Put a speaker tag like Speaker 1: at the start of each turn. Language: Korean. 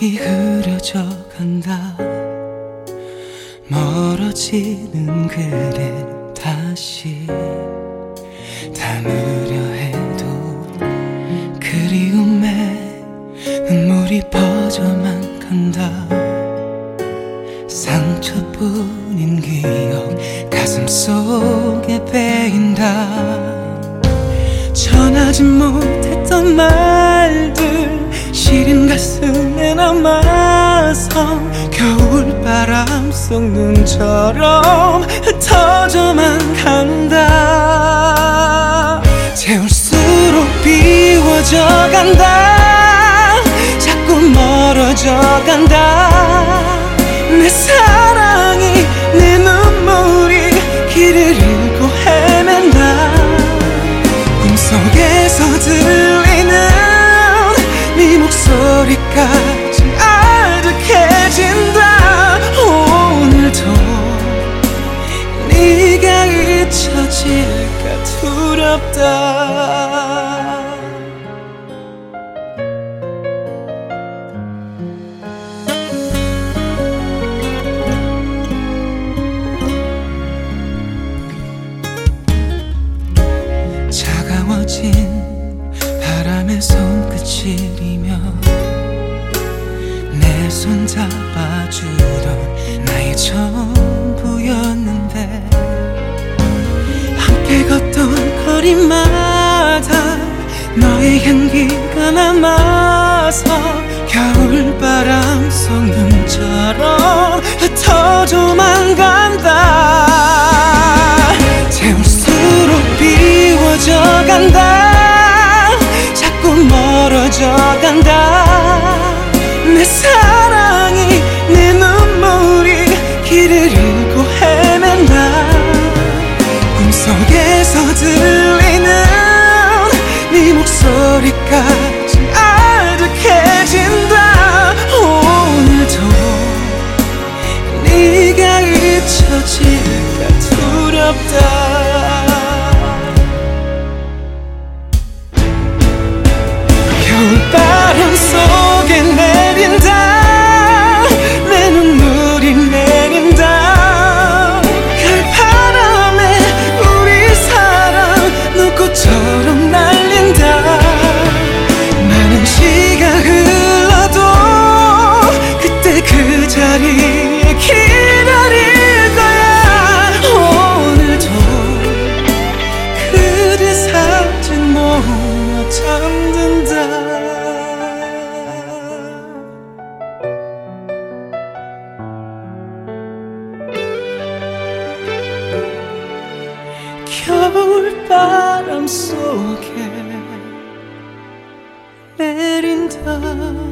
Speaker 1: 기억이 흐려져 간다. 멀어지는 그대 다시 담으려 해도 그리움에 눈물이 퍼져만 간다. 상처뿐인 기억 가슴 속에 베인다. 전하지 못했던 말들 시린 가슴에 남아서 겨울바람 속 눈처럼 흩어져만 간다. 채울수록 비워져 간다. 자꾸 멀어져 간다. 내사 목소리까지 아득해진다. 오늘도 네가 잊혀질까 두렵다. 차가워진 바람의 손끝이리며 잡아주던 나의 전부였는데 함께 걷던 거리마다 너의 향기가 남아서 겨울바람 속 눈처럼 흩어져만 간다. 채울수록 비워져 간다. 자꾸 멀어져 간다. 내사 겨울바람 속에 내린다.